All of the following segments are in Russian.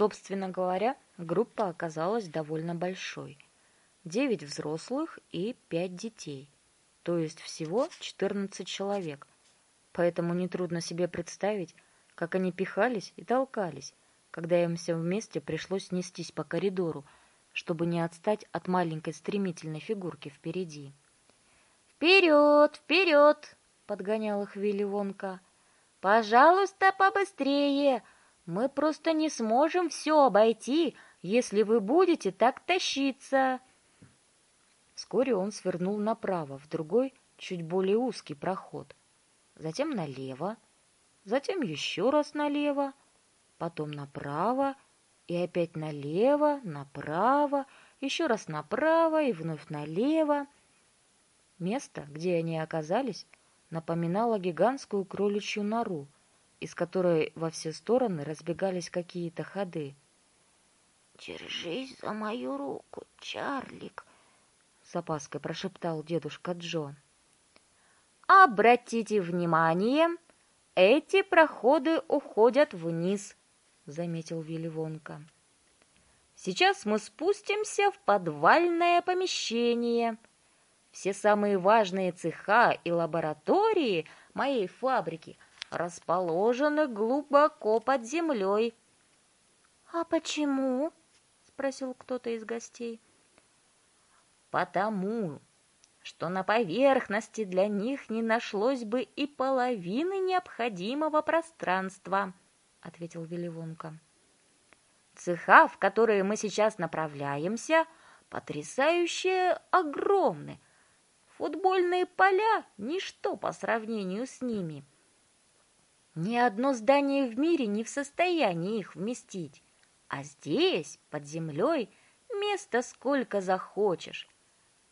Собственно говоря, группа оказалась довольно большой. Девять взрослых и пять детей. То есть всего 14 человек. Поэтому нетрудно себе представить, как они пихались и толкались, когда им всем вместе пришлось нестись по коридору, чтобы не отстать от маленькой стремительной фигурки впереди. «Вперед, вперед!» — подгонял их Вилли Вонка. «Пожалуйста, побыстрее! Мы просто не сможем все обойти, если вы будете так тащиться!» Вскоре он свернул направо, в другой, чуть более узкий проход. Затем налево, затем еще раз налево, потом направо и опять налево, направо, еще раз направо и вновь налево. Место, где они оказались, напоминало гигантскую кроличью нору, из которой во все стороны разбегались какие-то ходы. «Держись за мою руку, Чарлик!» — с опаской прошептал дедушка Джон. «Обратите внимание, эти проходы уходят вниз», — заметил Вилли Вонка. «Сейчас мы спустимся в подвальное помещение. Все самые важные цеха и лаборатории моей фабрики расположены глубоко под землей». «А почему?» — спросил кто-то из гостей. «Потому что на поверхности для них не нашлось бы и половины необходимого пространства, — ответил Веливонка. Цеха, в которые мы сейчас направляемся, потрясающе огромны. Футбольные поля — ничто по сравнению с ними. Ни одно здание в мире не в состоянии их вместить. А здесь, под землей, места сколько захочешь.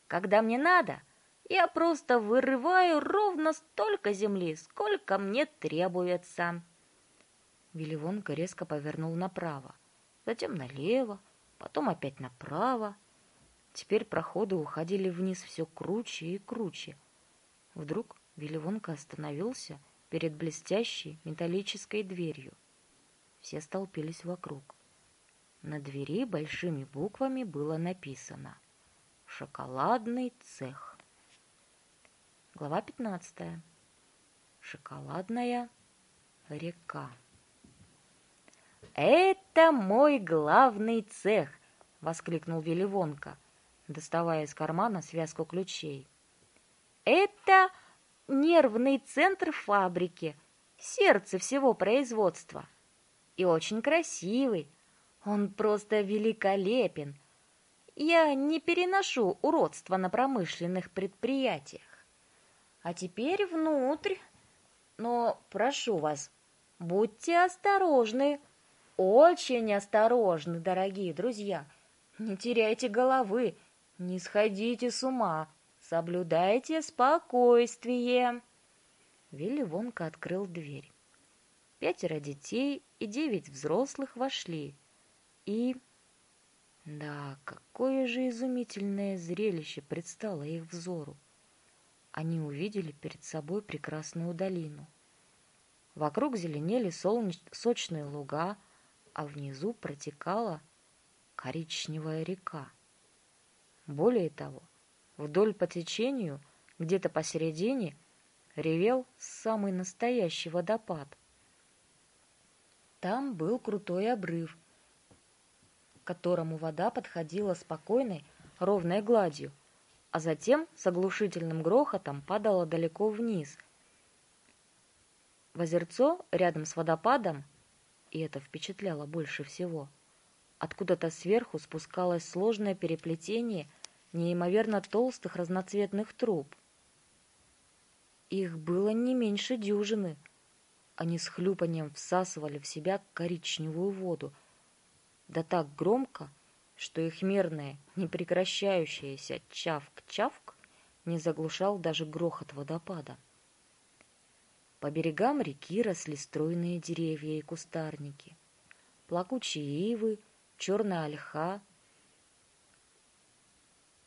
Когда мне надо, я просто вырываю ровно столько земли, сколько мне требуется. Виливонка резко повернул направо, затем налево, потом опять направо. Теперь проходы уходили вниз все круче и круче. Вдруг Виливонка остановился перед блестящей металлической дверью. Все столпились вокруг. На двери большими буквами было написано — Шоколадный цех. Глава 15. Шоколадная река. «Это мой главный цех!» — воскликнул Веливонка, доставая из кармана связку ключей. «Это нервный центр фабрики, сердце всего производства. И очень красивый. Он просто великолепен!» Я не переношу уродства на промышленных предприятиях. А теперь внутрь. Но прошу вас, будьте осторожны, очень осторожны, дорогие друзья. Не теряйте головы, не сходите с ума, соблюдайте спокойствие. Вилли Вонка открыл дверь. Пятеро детей и девять взрослых вошли и да, какое же изумительное зрелище предстало их взору. Они увидели перед собой прекрасную долину. Вокруг зеленели солнеч... сочные луга, а внизу протекала коричневая река. Более того, вдоль по течению, где-то посередине, ревел самый настоящий водопад. Там был крутой обрыв — которому вода подходила спокойной, ровной гладью, а затем с оглушительным грохотом падала далеко вниз. В озерцо рядом с водопадом, и это впечатляло больше всего, откуда-то сверху спускалось сложное переплетение неимоверно толстых разноцветных труб. Их было не меньше дюжины. Они с хлюпанием всасывали в себя коричневую воду — да так громко, что их мерное, непрекращающееся чавк-чавк не заглушал даже грохот водопада. По берегам реки росли стройные деревья и кустарники, плакучие ивы, черная ольха,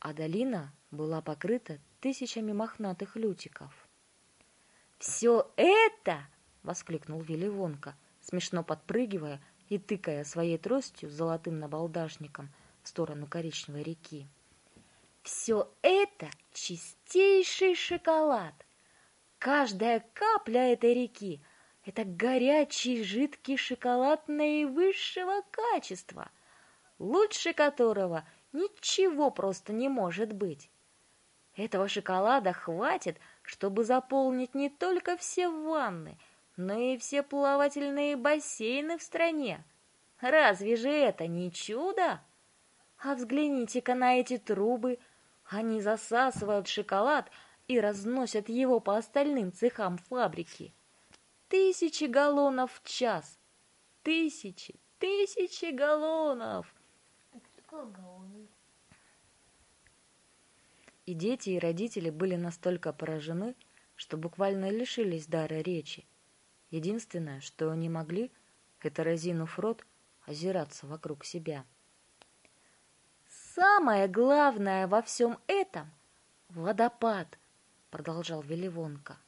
а долина была покрыта тысячами мохнатых лютиков. «Все это!» — воскликнул Вилли Вонка, смешно подпрыгивая и тыкая своей тростью с золотым набалдашником в сторону коричневой реки. «Все это чистейший шоколад. Каждая капля этой реки — это горячий жидкий шоколад наивысшего качества, лучше которого ничего просто не может быть. Этого шоколада хватит, чтобы заполнить не только все ванны, но и все плавательные бассейны в стране. Разве же это не чудо? А взгляните-ка на эти трубы. Они засасывают шоколад и разносят его по остальным цехам фабрики. Тысячи галлонов в час. Тысячи, тысячи галлонов. Сколько галлонов? И дети, и родители были настолько поражены, что буквально лишились дара речи. Единственное, что они могли, это, разинув рот, озираться вокруг себя. «Самое главное во всем этом — водопад», — продолжал Веливонка.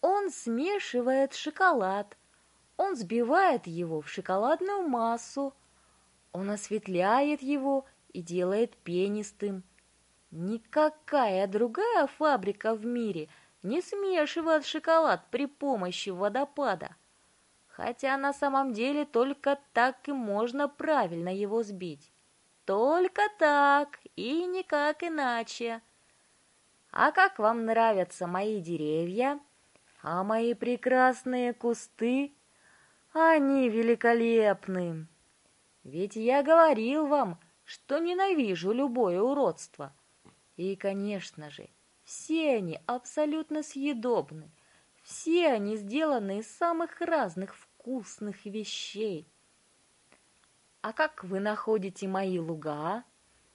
«Он смешивает шоколад, он сбивает его в шоколадную массу, он осветляет его и делает пенистым, Никакая другая фабрика в мире не смешивает шоколад при помощи водопада. Хотя на самом деле только так и можно правильно его сбить. Только так и никак иначе. А как вам нравятся мои деревья? А мои прекрасные кусты? Они великолепны. Ведь я говорил вам, что ненавижу любое уродство — и, конечно же, все они абсолютно съедобны. Все они сделаны из самых разных вкусных вещей. А как вы находите мои луга,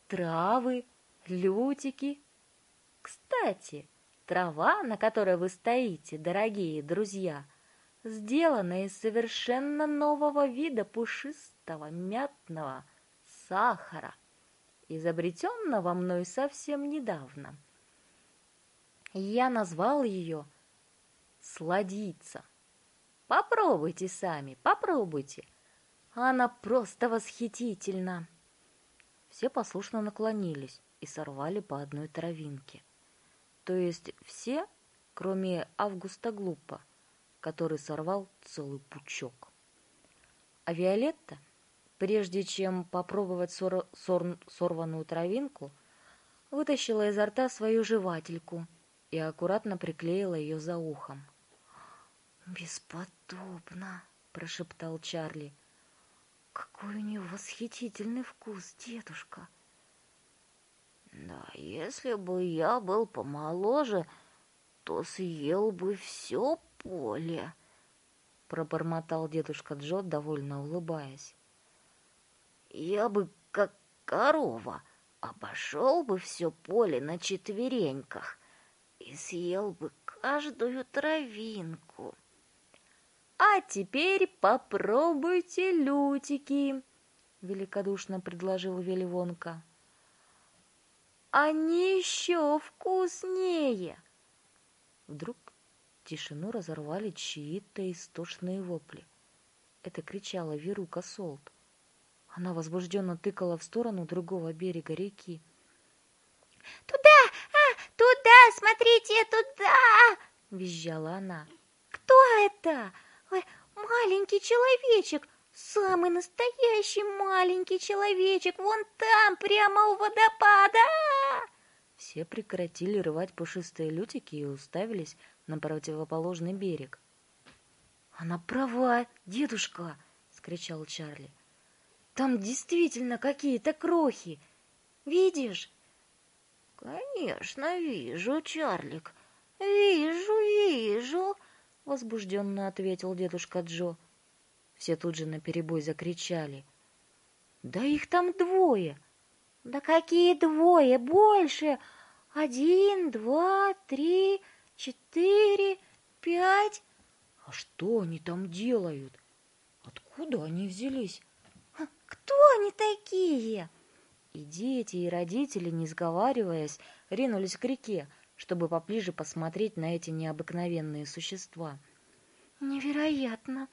травы, лютики? Кстати, трава, на которой вы стоите, дорогие друзья, сделана из совершенно нового вида пушистого мятного сахара – изобретенного мной совсем недавно. Я назвал ее «Сладица». Попробуйте сами, попробуйте. Она просто восхитительна. Все послушно наклонились и сорвали по одной травинке. То есть все, кроме Августа Глупа, который сорвал целый пучок. А Виолетта Прежде чем попробовать сор сор сорванную травинку, вытащила изо рта свою жевательку и аккуратно приклеила ее за ухом. «Бесподобно!» — прошептал Чарли. «Какой у нее восхитительный вкус, дедушка!» «Да если бы я был помоложе, то съел бы все поле!» — пробормотал дедушка Джо, довольно улыбаясь. Я бы, как корова, обошел бы все поле на четвереньках и съел бы каждую травинку. А теперь попробуйте лютики, великодушно предложил Веливонка. Они еще вкуснее. Вдруг тишину разорвали чьи-то истошные вопли. Это кричала Верука Солт. Она возбужденно тыкала в сторону другого берега реки. «Туда! А, туда! Смотрите, туда!» — визжала она. «Кто это? Ой, маленький человечек! Самый настоящий маленький человечек! Вон там, прямо у водопада!» Все прекратили рвать пушистые лютики и уставились на противоположный берег. «Она права, дедушка!» — скричал Чарли. Там действительно какие-то крохи. Видишь? Конечно, вижу, Чарлик. Вижу, вижу, возбужденно ответил дедушка Джо. Все тут же наперебой закричали. Да их там двое. Да какие двое? Больше. Один, два, три, четыре, пять. А что они там делают? Откуда они взялись? Кто они такие? И дети, и родители, не сговариваясь, ринулись к реке, чтобы поближе посмотреть на эти необыкновенные существа. Невероятно!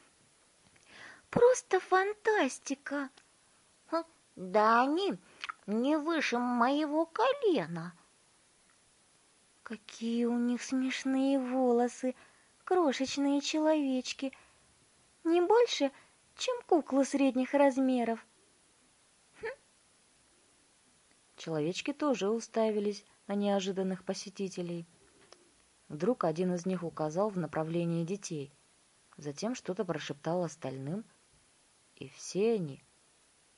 просто фантастика. Да они не выше моего колена. Какие у них смешные волосы, крошечные человечки. Не больше, чем куклы средних размеров. Хм. Человечки тоже уставились на неожиданных посетителей. Вдруг один из них указал в направлении детей, затем что-то прошептал остальным, и все они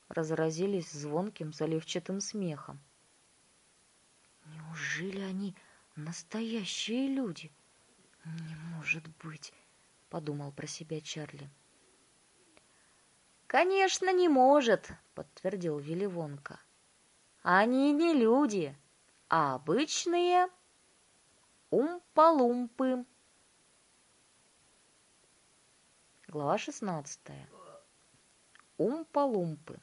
разразились звонким заливчатым смехом. Неужели они настоящие люди? Не может быть, подумал про себя Чарли. Конечно, не может, подтвердил Вилливонка. Они не люди, а обычные умпалумпы. Глава шестнадцатая. Умпалумпы.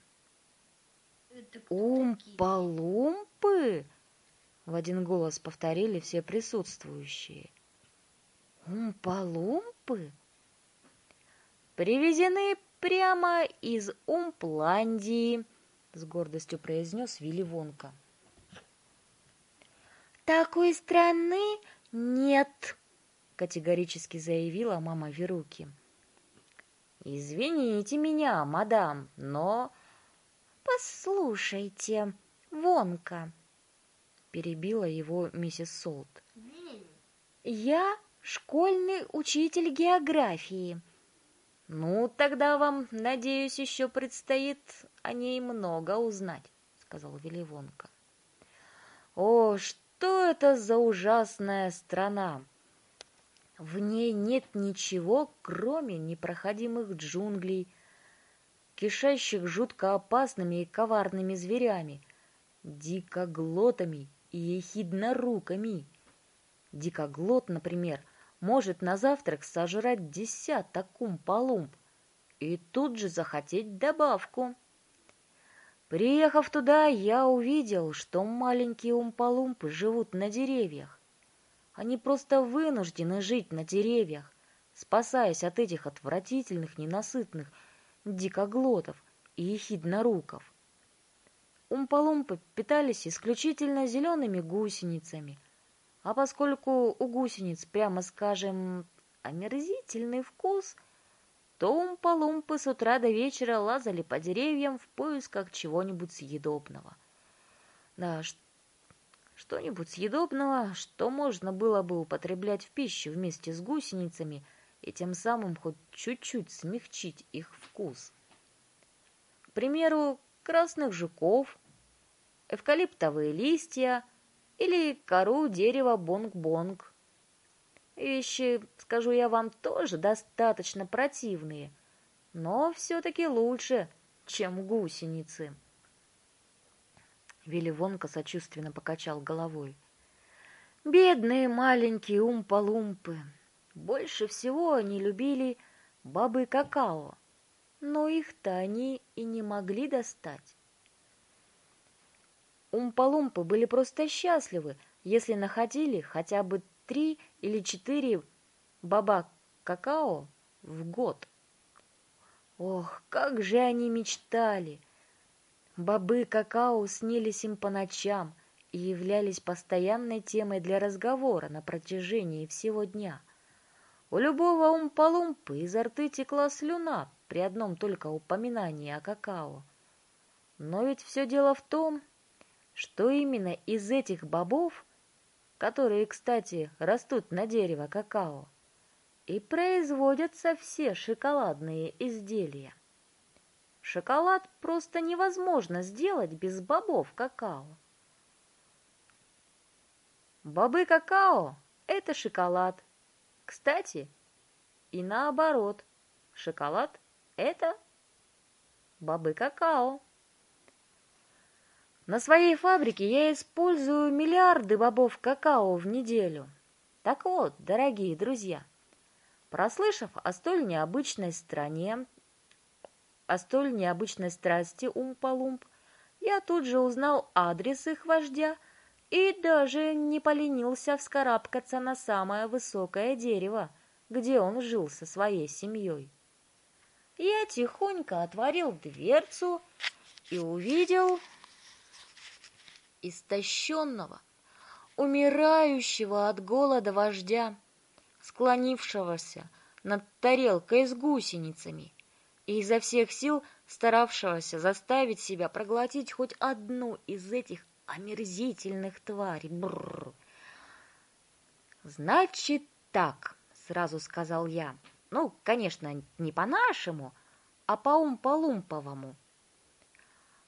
Умпалумпы? В один голос повторили все присутствующие. Умпалумпы? Привезены прямо из Умпландии, с гордостью произнес Вилли Вонка. Такой страны нет, категорически заявила мама Веруки. Извините меня, мадам, но Послушайте, Вонка, перебила его миссис Солт. Я школьный учитель географии. Ну, тогда вам, надеюсь, еще предстоит о ней много узнать, сказал Веливонка. О, что это за ужасная страна! В ней нет ничего, кроме непроходимых джунглей, кишащих жутко опасными и коварными зверями, дикоглотами и ехидноруками. Дикоглот, например, может на завтрак сожрать десяток кумпалумп и тут же захотеть добавку. Приехав туда, я увидел, что маленькие умпалумпы живут на деревьях. Они просто вынуждены жить на деревьях, спасаясь от этих отвратительных, ненасытных дикоглотов и ехидноруков. Умпалумпы питались исключительно зелеными гусеницами, а поскольку у гусениц, прямо скажем, омерзительный вкус, то умпалумпы с утра до вечера лазали по деревьям в поисках чего-нибудь съедобного. Да, что-нибудь съедобного, что можно было бы употреблять в пищу вместе с гусеницами – и тем самым хоть чуть-чуть смягчить их вкус. К примеру, красных жуков, эвкалиптовые листья или кору дерева бонг-бонг. Вещи, скажу я вам, тоже достаточно противные, но все-таки лучше, чем гусеницы. Вилли Вонка сочувственно покачал головой. Бедные маленькие умпа-лумпы, больше всего они любили бабы какао, но их-то они и не могли достать. Умпалумпы были просто счастливы, если находили хотя бы три или четыре баба какао в год. Ох, как же они мечтали! Бобы какао снились им по ночам и являлись постоянной темой для разговора на протяжении всего дня – у любого умпалумпы изо рты текла слюна при одном только упоминании о какао. Но ведь все дело в том, что именно из этих бобов, которые, кстати, растут на дерево какао, и производятся все шоколадные изделия. Шоколад просто невозможно сделать без бобов какао. Бобы какао – это шоколад, кстати, и наоборот, шоколад – это бобы какао. На своей фабрике я использую миллиарды бобов какао в неделю. Так вот, дорогие друзья, прослышав о столь необычной стране, о столь необычной страсти Умпа-Лумп, я тут же узнал адрес их вождя – и даже не поленился вскарабкаться на самое высокое дерево, где он жил со своей семьей. я тихонько отворил дверцу и увидел истощенного, умирающего от голода вождя, склонившегося над тарелкой с гусеницами и изо всех сил старавшегося заставить себя проглотить хоть одну из этих омерзительных тварей. Бррр. «Значит так», — сразу сказал я. «Ну, конечно, не по-нашему, а по-умполумповому».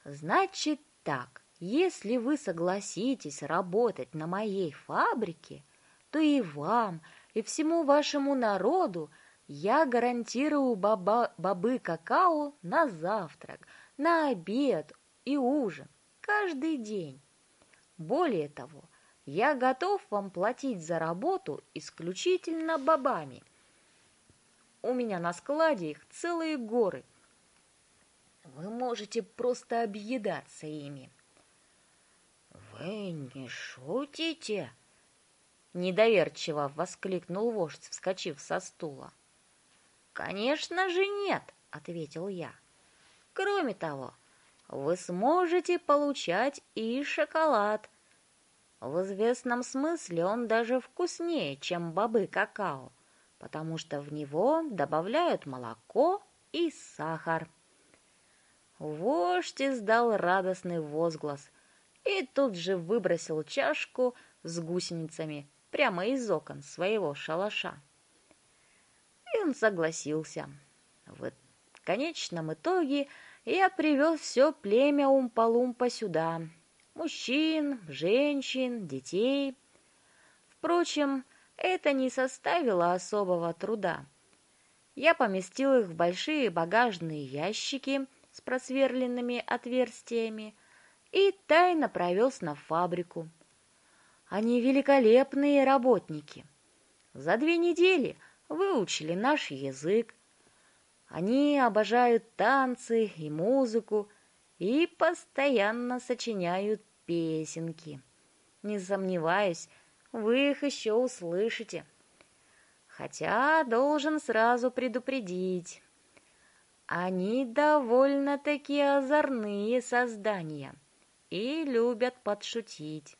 «Значит так, если вы согласитесь работать на моей фабрике, то и вам, и всему вашему народу я гарантирую баба, бобы какао на завтрак, на обед и ужин каждый день. Более того, я готов вам платить за работу исключительно бобами. У меня на складе их целые горы. Вы можете просто объедаться ими. «Вы не шутите?» Недоверчиво воскликнул вождь, вскочив со стула. «Конечно же нет», — ответил я. «Кроме того, вы сможете получать и шоколад. В известном смысле он даже вкуснее, чем бобы какао, потому что в него добавляют молоко и сахар». Вождь издал радостный возглас и тут же выбросил чашку с гусеницами прямо из окон своего шалаша. И он согласился. В конечном итоге я привел все племя Умпалумпа сюда. Мужчин, женщин, детей. Впрочем, это не составило особого труда. Я поместил их в большие багажные ящики с просверленными отверстиями и тайно провез на фабрику. Они великолепные работники. За две недели выучили наш язык. Они обожают танцы и музыку и постоянно сочиняют песенки. Не сомневаюсь, вы их еще услышите. Хотя должен сразу предупредить. Они довольно-таки озорные создания и любят подшутить.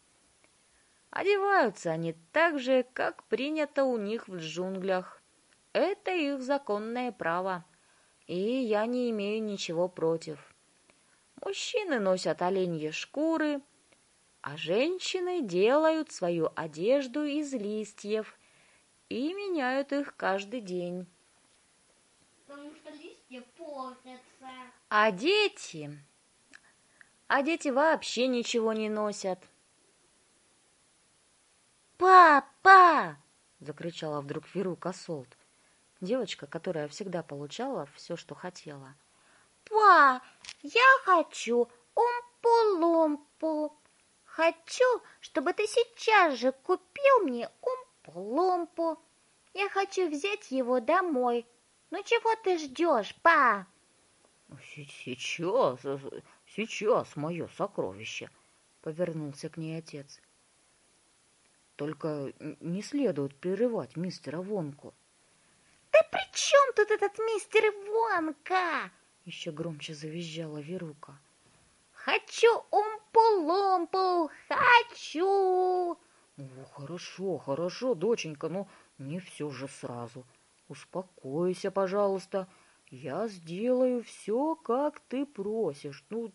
Одеваются они так же, как принято у них в джунглях. Это их законное право, и я не имею ничего против. Мужчины носят оленьи шкуры, а женщины делают свою одежду из листьев и меняют их каждый день. Потому что листья портятся. А дети... А дети вообще ничего не носят. «Папа!» — закричала вдруг Верука Солт, девочка, которая всегда получала все, что хотела. «Па, я хочу умпу-лумпу. Хочу, чтобы ты сейчас же купил мне умпу-лумпу. Я хочу взять его домой. Ну чего ты ждешь, па?» «Сейчас, сейчас, мое сокровище!» — повернулся к ней отец. Только не следует прерывать мистера Вонку. «Да при чем тут этот мистер Вонка?» Еще громче завизжала Верука. «Хочу умпу-лумпу! Хочу!» «Ну, хорошо, хорошо, доченька, но не все же сразу. Успокойся, пожалуйста. Я сделаю все, как ты просишь. Ну,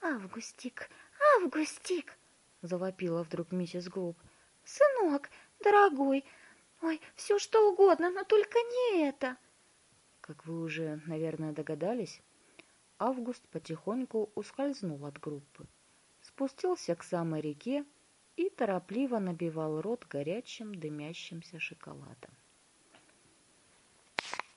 «Августик, Августик!» — завопила вдруг миссис Глуп. «Сынок, дорогой, ой, все что угодно, но только не это!» Как вы уже, наверное, догадались, Август потихоньку ускользнул от группы, спустился к самой реке и торопливо набивал рот горячим дымящимся шоколадом.